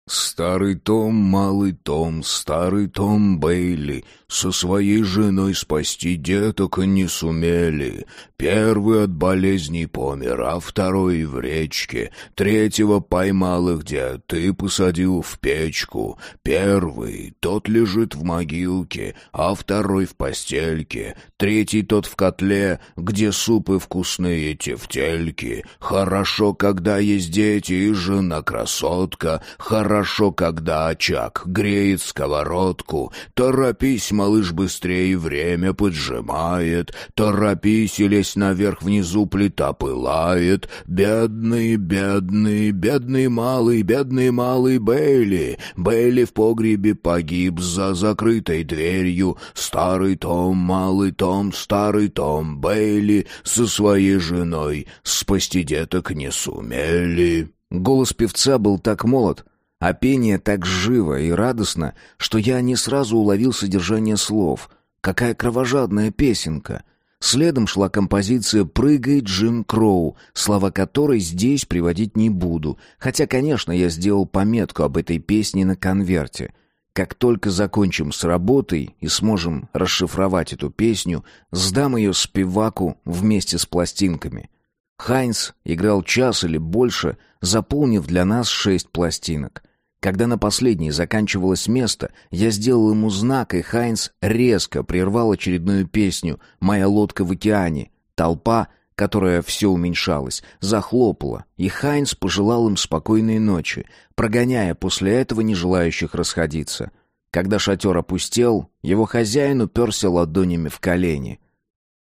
«Старый Том, малый Том, старый Том Бейли, со своей женой спасти деток не сумели. Первый от болезней помер, а второй в речке. Третьего поймал их дед, ты посадил в печку. Первый, тот лежит в могилке, а второй в постельке. Третий тот в котле, где супы вкусные тефтельки. Хорошо, когда есть дети и жена красотка. Хорошо, когда очаг греет сковородку. Торопись, малыш, быстрее, время поджимает. Торопись, и лезь наверх, внизу плита пылает. Бедный, бедный, бедный малый, бедный малый Бейли. Бейли в погребе погиб за закрытой дверью. Старый Том, малый Том, старый Том Бейли со своей женой спасти деток не сумели. Голос певца был так молод, а пение так живо и радостно, что я не сразу уловил содержание слов. Какая кровожадная песенка! Следом шла композиция «Прыгай, Джим Кроу», слова которой здесь приводить не буду, хотя, конечно, я сделал пометку об этой песне на конверте. Как только закончим с работой и сможем расшифровать эту песню, сдам ее спиваку вместе с пластинками. Хайнс играл час или больше, заполнив для нас шесть пластинок. Когда на последней заканчивалось место, я сделал ему знак, и Хайнс резко прервал очередную песню «Моя лодка в океане». Толпа, которая все уменьшалась, захлопала, и Хайнс пожелал им спокойной ночи, прогоняя после этого нежелающих расходиться. Когда шатер опустел, его хозяин уперся ладонями в колени.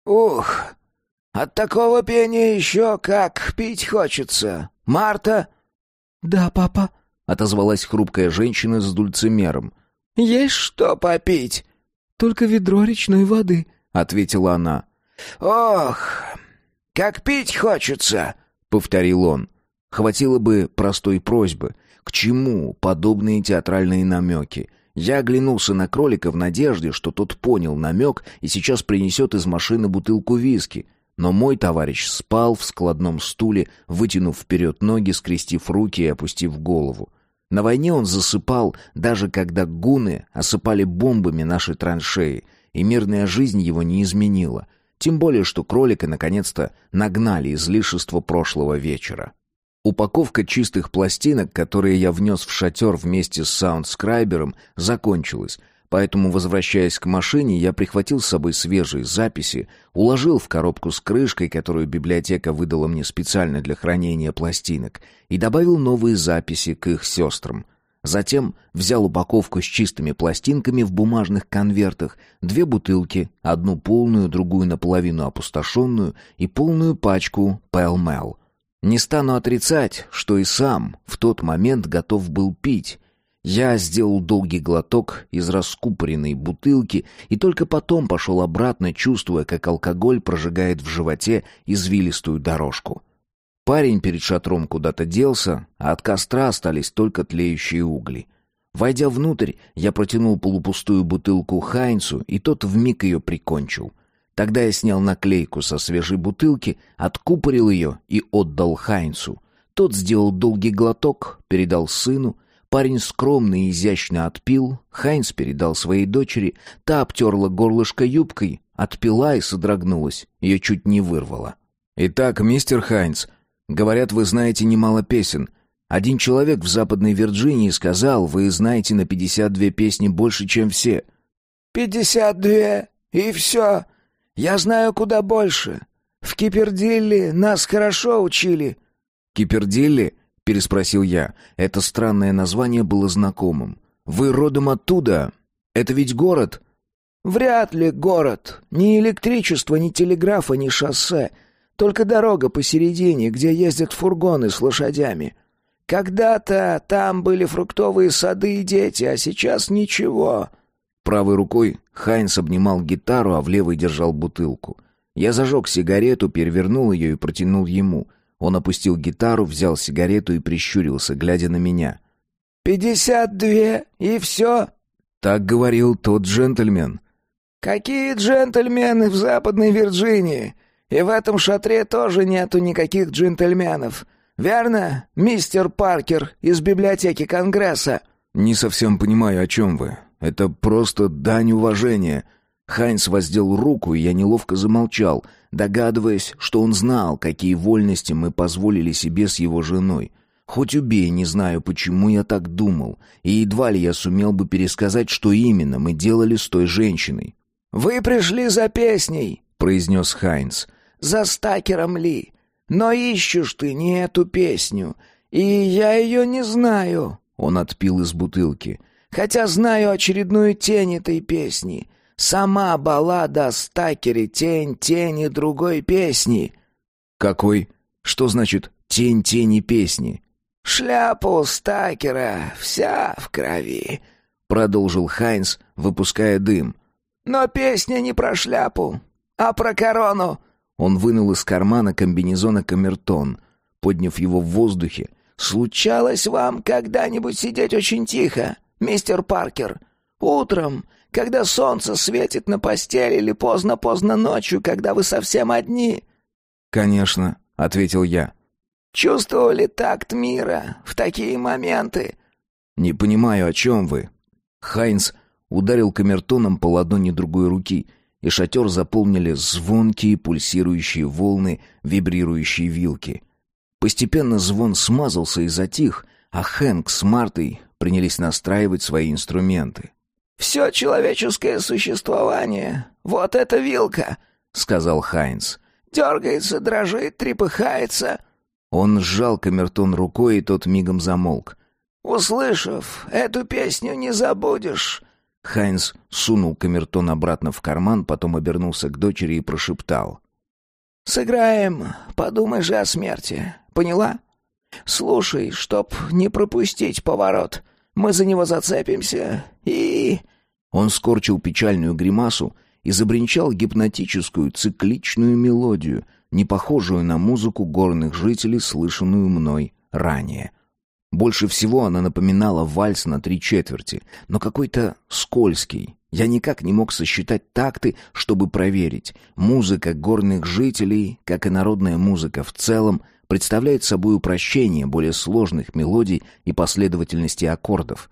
«Ух, от такого пения еще как пить хочется. Марта?» «Да, папа», отозвалась хрупкая женщина с дульцимером. «Есть что попить?» «Только ведро речной воды», — ответила она. «Ох, как пить хочется!» — повторил он. Хватило бы простой просьбы. К чему подобные театральные намеки? Я оглянулся на кролика в надежде, что тот понял намек и сейчас принесет из машины бутылку виски — но мой товарищ спал в складном стуле, вытянув вперед ноги, скрестив руки и опустив голову. На войне он засыпал, даже когда гуны осыпали бомбами наши траншеи, и мирная жизнь его не изменила. Тем более, что кролика наконец-то нагнали излишество прошлого вечера. Упаковка чистых пластинок, которые я внес в шатер вместе с саундскрайбером, закончилась, Поэтому, возвращаясь к машине, я прихватил с собой свежие записи, уложил в коробку с крышкой, которую библиотека выдала мне специально для хранения пластинок, и добавил новые записи к их сестрам. Затем взял упаковку с чистыми пластинками в бумажных конвертах, две бутылки, одну полную, другую наполовину опустошенную и полную пачку Пэл Не стану отрицать, что и сам в тот момент готов был пить, я сделал долгий глоток из раскупоренной бутылки и только потом пошел обратно, чувствуя, как алкоголь прожигает в животе извилистую дорожку. Парень перед шатром куда-то делся, а от костра остались только тлеющие угли. Войдя внутрь, я протянул полупустую бутылку Хайнцу, и тот вмиг ее прикончил. Тогда я снял наклейку со свежей бутылки, откупорил ее и отдал Хайнцу. Тот сделал долгий глоток, передал сыну — Парень скромно и изящно отпил, Хайнс передал своей дочери, та обтерла горлышко юбкой, отпила и содрогнулась, ее чуть не вырвало. «Итак, мистер Хайнс, говорят, вы знаете немало песен. Один человек в Западной Вирджинии сказал, вы знаете на пятьдесят две песни больше, чем все». «Пятьдесят две? И все? Я знаю куда больше. В Кипердилле нас хорошо учили». «Кипердилле?» Переспросил я. Это странное название было знакомым. Вы родом оттуда? Это ведь город? Вряд ли город. Ни электричества, ни телеграфа, ни шоссе. Только дорога посередине, где ездят фургоны с лошадями. Когда-то там были фруктовые сады и дети, а сейчас ничего. Правой рукой Хайнс обнимал гитару, а в левой держал бутылку. Я зажег сигарету, перевернул ее и протянул ему. Он опустил гитару, взял сигарету и прищурился, глядя на меня. «Пятьдесят две, и все?» Так говорил тот джентльмен. «Какие джентльмены в Западной Вирджинии? И в этом шатре тоже нету никаких джентльменов. Верно, мистер Паркер из библиотеки Конгресса?» «Не совсем понимаю, о чем вы. Это просто дань уважения». Хайнс воздел руку, и я неловко замолчал, догадываясь, что он знал, какие вольности мы позволили себе с его женой. Хоть убей, не знаю, почему я так думал, и едва ли я сумел бы пересказать, что именно мы делали с той женщиной. «Вы пришли за песней», — произнес Хайнс. «За Стакером Ли. Но ищешь ты не эту песню, и я ее не знаю». Он отпил из бутылки. «Хотя знаю очередную тень этой песни. Сама баллада о Стакере — тень тени другой песни». «Какой? Что значит «тень тени песни»?» «Шляпа у Стакера вся в крови», — продолжил Хайнс, выпуская дым. «Но песня не про шляпу, а про корону». Он вынул из кармана комбинезона камертон, подняв его в воздухе, «Случалось вам когда-нибудь сидеть очень тихо, мистер Паркер? Утром, когда солнце светит на постели или поздно-поздно ночью, когда вы совсем одни?» «Конечно», — ответил я. «Чувствовали такт мира в такие моменты?» «Не понимаю, о чем вы». Хайнс ударил камертоном по ладони другой руки, и шатер заполнили звонкие пульсирующие волны вибрирующие вилки. Постепенно звон смазался и затих, а Хэнк с Мартой принялись настраивать свои инструменты. «Все человеческое существование — вот эта вилка», — сказал Хайнс. «Дергается, дрожит, трепыхается». Он сжал камертон рукой, и тот мигом замолк. «Услышав, эту песню не забудешь». Хайнс сунул камертон обратно в карман, потом обернулся к дочери и прошептал. «Сыграем, подумай же о смерти. Поняла? Слушай, чтоб не пропустить поворот. Мы за него зацепимся и...» Он скорчил печальную гримасу и забринчал гипнотическую цикличную мелодию, не похожую на музыку горных жителей, слышанную мной ранее. Больше всего она напоминала вальс на три четверти, но какой-то скользкий. Я никак не мог сосчитать такты, чтобы проверить. Музыка горных жителей, как и народная музыка в целом, представляет собой упрощение более сложных мелодий и последовательности аккордов.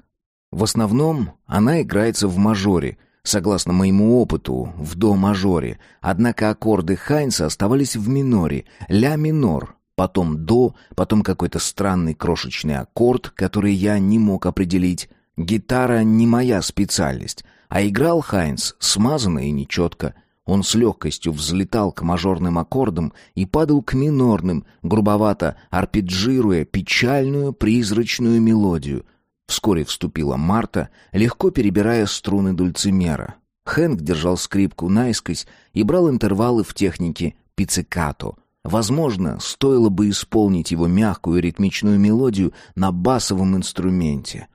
В основном она играется в мажоре, согласно моему опыту, в до-мажоре, однако аккорды Хайнса оставались в миноре, ля минор, потом до, потом какой-то странный крошечный аккорд, который я не мог определить. Гитара не моя специальность, а играл Хайнс смазанно и нечетко — он с легкостью взлетал к мажорным аккордам и падал к минорным, грубовато арпеджируя печальную призрачную мелодию. Вскоре вступила Марта, легко перебирая струны дульцимера. Хэнк держал скрипку наискось и брал интервалы в технике пиццикато. Возможно, стоило бы исполнить его мягкую ритмичную мелодию на басовом инструменте.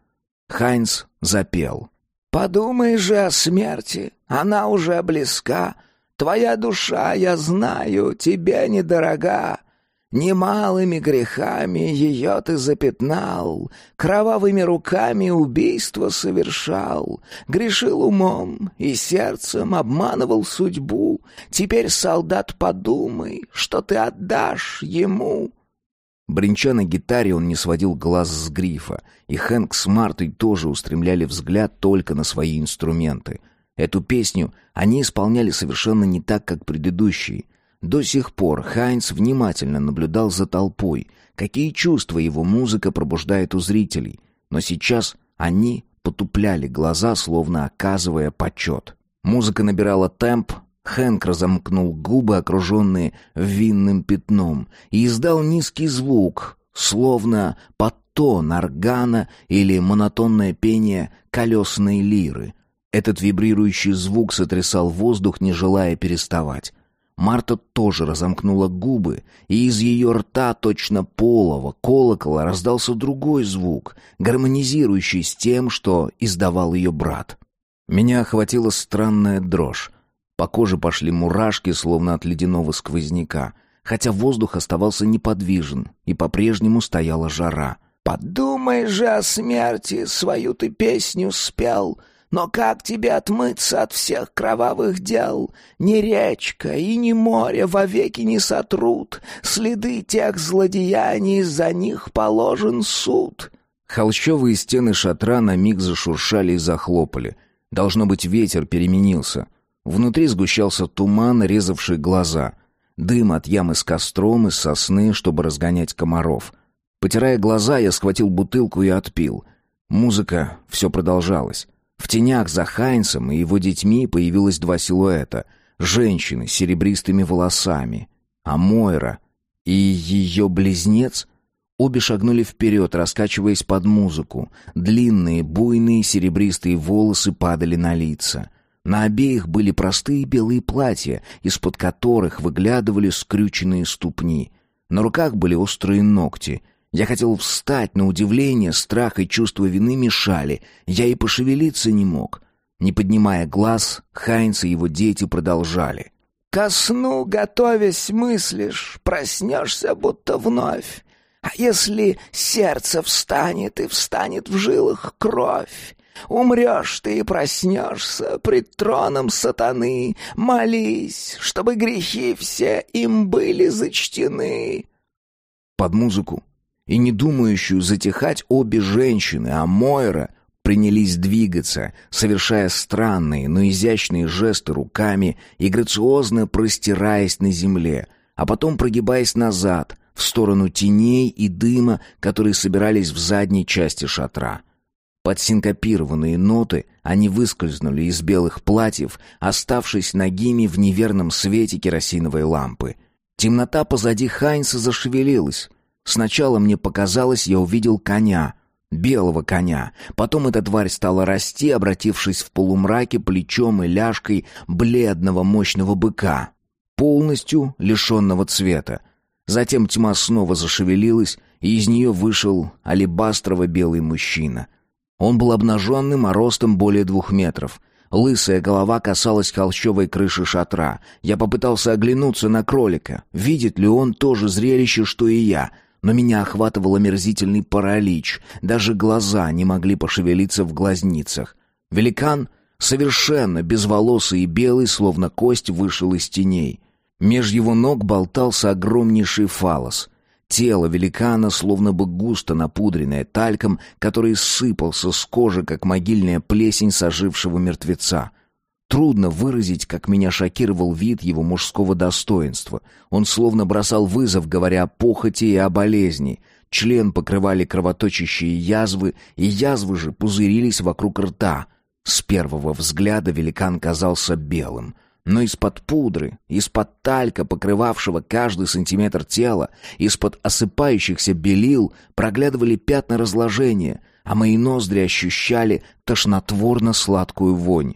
Хайнс запел. Подумай же о смерти, она уже близка. Твоя душа, я знаю, тебе недорога. Немалыми грехами ее ты запятнал, Кровавыми руками убийство совершал, Грешил умом и сердцем обманывал судьбу. Теперь, солдат, подумай, что ты отдашь ему. Бринча на гитаре он не сводил глаз с грифа, и Хэнк с Мартой тоже устремляли взгляд только на свои инструменты. Эту песню они исполняли совершенно не так, как предыдущие. До сих пор Хайнц внимательно наблюдал за толпой, какие чувства его музыка пробуждает у зрителей, но сейчас они потупляли глаза, словно оказывая почет. Музыка набирала темп, Хэнк разомкнул губы, окруженные винным пятном, и издал низкий звук, словно подтон органа или монотонное пение колесной лиры. Этот вибрирующий звук сотрясал воздух, не желая переставать. Марта тоже разомкнула губы, и из ее рта, точно полого колокола, раздался другой звук, гармонизирующий с тем, что издавал ее брат. Меня охватила странная дрожь. По коже пошли мурашки, словно от ледяного сквозняка, хотя воздух оставался неподвижен, и по-прежнему стояла жара. «Подумай же о смерти, свою ты песню спел», но как тебе отмыться от всех кровавых дел? Ни речка и ни море вовеки не сотрут. Следы тех злодеяний, за них положен суд. Холщовые стены шатра на миг зашуршали и захлопали. Должно быть, ветер переменился. Внутри сгущался туман, резавший глаза. Дым от ямы с костром из сосны, чтобы разгонять комаров. Потирая глаза, я схватил бутылку и отпил. Музыка все продолжалась. В тенях за Хайнсом и его детьми появилось два силуэта. Женщины с серебристыми волосами. А Мойра и ее близнец обе шагнули вперед, раскачиваясь под музыку. Длинные, буйные серебристые волосы падали на лица. На обеих были простые белые платья, из-под которых выглядывали скрюченные ступни. На руках были острые ногти. Я хотел встать, но удивление, страх и чувство вины мешали. Я и пошевелиться не мог. Не поднимая глаз, Хайнц и его дети продолжали. «Ко сну, готовясь, мыслишь, проснешься будто вновь. А если сердце встанет и встанет в жилах кровь, Умрешь ты и проснешься пред троном сатаны. Молись, чтобы грехи все им были зачтены. Под музыку и не думающую затихать обе женщины, а Мойра принялись двигаться, совершая странные, но изящные жесты руками и грациозно простираясь на земле, а потом прогибаясь назад, в сторону теней и дыма, которые собирались в задней части шатра. Под синкопированные ноты они выскользнули из белых платьев, оставшись нагими в неверном свете керосиновой лампы. Темнота позади Хайнса зашевелилась. Сначала мне показалось, я увидел коня, белого коня. Потом эта тварь стала расти, обратившись в полумраке плечом и ляжкой бледного мощного быка, полностью лишенного цвета. Затем тьма снова зашевелилась, и из нее вышел алебастрово-белый мужчина — он был обнаженным, а ростом более двух метров. Лысая голова касалась холщовой крыши шатра. Я попытался оглянуться на кролика. Видит ли он то же зрелище, что и я? Но меня охватывал омерзительный паралич. Даже глаза не могли пошевелиться в глазницах. Великан, совершенно безволосый и белый, словно кость, вышел из теней. Меж его ног болтался огромнейший фалос. Тело великана словно бы густо напудренное тальком, который сыпался с кожи, как могильная плесень сожившего мертвеца. Трудно выразить, как меня шокировал вид его мужского достоинства. Он словно бросал вызов, говоря о похоти и о болезни. Член покрывали кровоточащие язвы, и язвы же пузырились вокруг рта. С первого взгляда великан казался белым — но из-под пудры, из-под талька, покрывавшего каждый сантиметр тела, из-под осыпающихся белил проглядывали пятна разложения, а мои ноздри ощущали тошнотворно-сладкую вонь.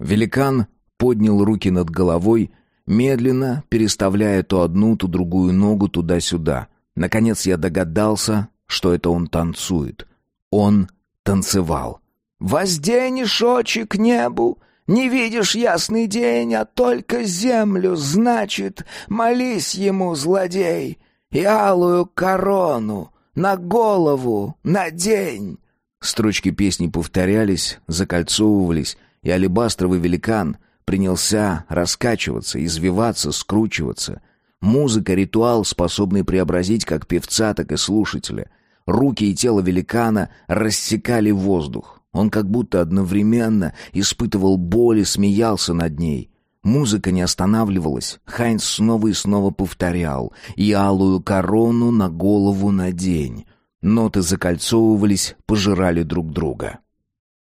Великан поднял руки над головой, медленно переставляя то одну, то другую ногу туда-сюда. Наконец я догадался, что это он танцует. Он танцевал. «Возденешь очи к небу, не видишь ясный день, а только землю, значит, молись ему, злодей, и алую корону на голову надень. Строчки песни повторялись, закольцовывались, и алебастровый великан принялся раскачиваться, извиваться, скручиваться. Музыка — ритуал, способный преобразить как певца, так и слушателя. Руки и тело великана рассекали воздух. Он как будто одновременно испытывал боль и смеялся над ней. Музыка не останавливалась. Хайнс снова и снова повторял «И алую корону на голову надень». Ноты закольцовывались, пожирали друг друга.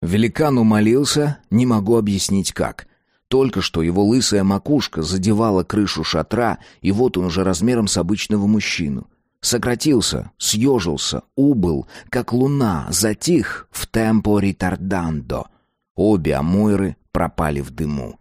Великан умолился, не могу объяснить как. Только что его лысая макушка задевала крышу шатра, и вот он уже размером с обычного мужчину. Сократился, съежился, убыл, как луна, затих в темпо ритардандо. Обе Амойры пропали в дыму.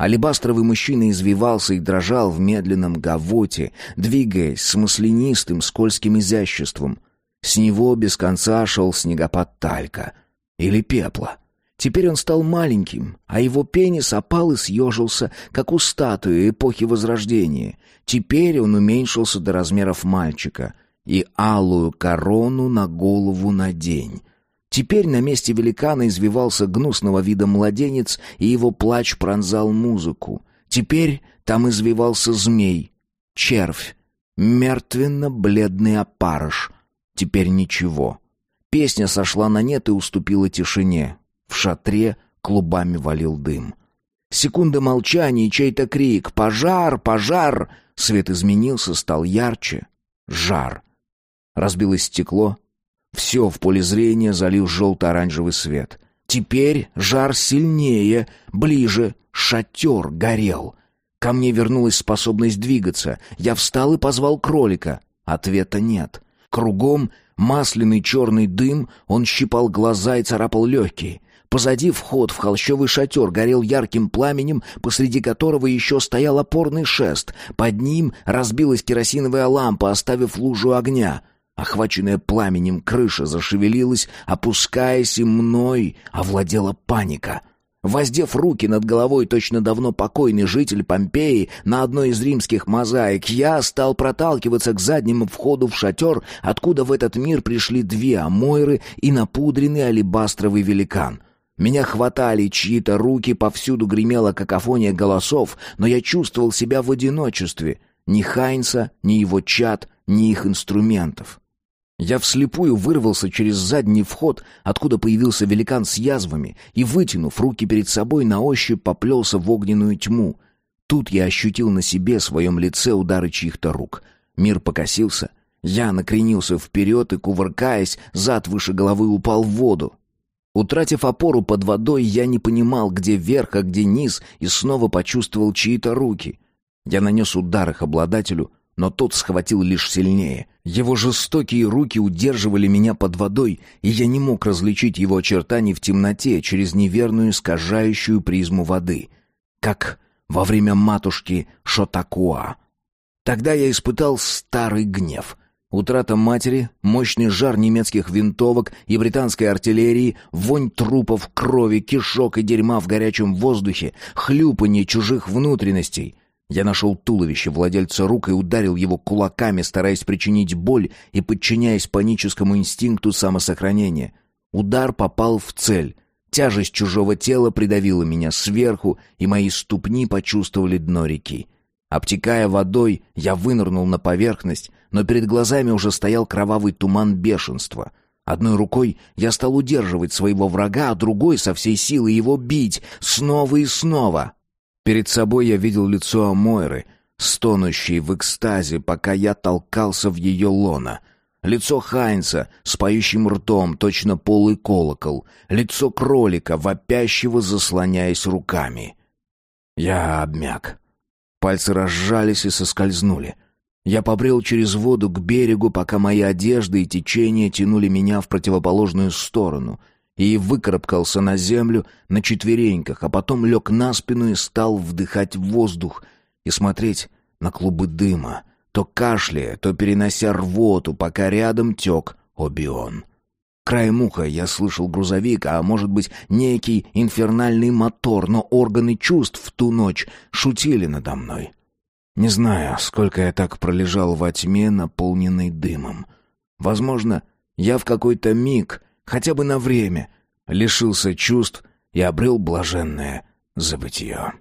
Алебастровый мужчина извивался и дрожал в медленном гавоте, двигаясь с маслянистым скользким изяществом. С него без конца шел снегопад талька. Или пепла. Теперь он стал маленьким, а его пенис опал и съежился, как у статуи эпохи Возрождения. Теперь он уменьшился до размеров мальчика. И алую корону на голову надень. Теперь на месте великана извивался гнусного вида младенец, и его плач пронзал музыку. Теперь там извивался змей, червь, мертвенно-бледный опарыш. Теперь ничего. Песня сошла на нет и уступила тишине. В шатре клубами валил дым. Секунда молчания и чей-то крик «Пожар! Пожар!» Свет изменился, стал ярче. Жар. Разбилось стекло. Все в поле зрения залил желто-оранжевый свет. Теперь жар сильнее, ближе. Шатер горел. Ко мне вернулась способность двигаться. Я встал и позвал кролика. Ответа нет. Кругом масляный черный дым, он щипал глаза и царапал легкие. Позади вход в холщовый шатер горел ярким пламенем, посреди которого еще стоял опорный шест. Под ним разбилась керосиновая лампа, оставив лужу огня. Охваченная пламенем крыша зашевелилась, опускаясь, и мной овладела паника. Воздев руки над головой точно давно покойный житель Помпеи на одной из римских мозаик, я стал проталкиваться к заднему входу в шатер, откуда в этот мир пришли две амойры и напудренный алебастровый великан. Меня хватали чьи-то руки, повсюду гремела какофония голосов, но я чувствовал себя в одиночестве. Ни Хайнса, ни его чад, ни их инструментов. Я вслепую вырвался через задний вход, откуда появился великан с язвами, и, вытянув руки перед собой, на ощупь поплелся в огненную тьму. Тут я ощутил на себе, своем лице, удары чьих-то рук. Мир покосился. Я накренился вперед и, кувыркаясь, зад выше головы упал в воду. Утратив опору под водой, я не понимал, где верх, а где низ, и снова почувствовал чьи-то руки. Я нанес удар их обладателю, но тот схватил лишь сильнее. Его жестокие руки удерживали меня под водой, и я не мог различить его очертаний в темноте через неверную искажающую призму воды. Как во время матушки Шотакуа. Тогда я испытал старый гнев. Утрата матери, мощный жар немецких винтовок и британской артиллерии, вонь трупов, крови, кишок и дерьма в горячем воздухе, хлюпанье чужих внутренностей — я нашел туловище владельца рук и ударил его кулаками, стараясь причинить боль и подчиняясь паническому инстинкту самосохранения. Удар попал в цель. Тяжесть чужого тела придавила меня сверху, и мои ступни почувствовали дно реки. Обтекая водой, я вынырнул на поверхность, но перед глазами уже стоял кровавый туман бешенства. Одной рукой я стал удерживать своего врага, а другой со всей силы его бить, снова и снова. Перед собой я видел лицо Амойры, стонущей в экстазе, пока я толкался в ее лона. Лицо Хайнца с поющим ртом, точно полый колокол. Лицо кролика, вопящего, заслоняясь руками. Я обмяк. Пальцы разжались и соскользнули. Я побрел через воду к берегу, пока мои одежды и течение тянули меня в противоположную сторону — и выкарабкался на землю на четвереньках, а потом лег на спину и стал вдыхать воздух и смотреть на клубы дыма, то кашляя, то перенося рвоту, пока рядом тек Обион. Краем уха я слышал грузовик, а может быть некий инфернальный мотор, но органы чувств в ту ночь шутили надо мной. Не знаю, сколько я так пролежал во тьме, наполненной дымом. Возможно, я в какой-то миг хотя бы на время, лишился чувств и обрел блаженное забытье.